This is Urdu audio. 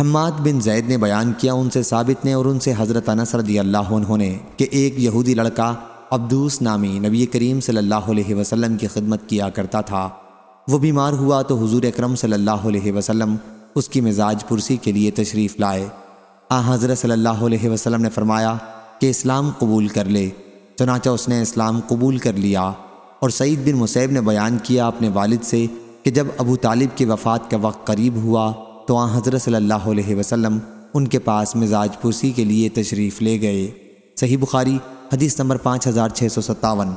حماد بن زید نے بیان کیا ان سے ثابت نے اور ان سے حضرت انس رضی اللہ عنہ نے کہ ایک یہودی لڑکا عبدوس نامی نبی کریم صلی اللہ علیہ وسلم کی خدمت کیا کرتا تھا۔ وہ بیمار ہوا تو حضور اکرم صلی اللہ علیہ وسلم اس کی مزاج پرسی کے لیے تشریف لائے۔ آ، حضرت صلی اللہ علیہ وسلم نے فرمایا کہ اسلام قبول کر لے۔ چنانچہ اس نے اسلام قبول کر لیا۔ اور سعید بن مصیب نے بیان کیا اپنے والد سے کہ جب ابو طالب کی وفات کا وقت قریب ہوا تو آن حضرت صلی اللہ علیہ وسلم ان کے پاس مزاج پرسی کے لیے تشریف لے گئے۔ صحیح بخاری حدیث نمبر پانچ ہزار چھ سو ستاون۔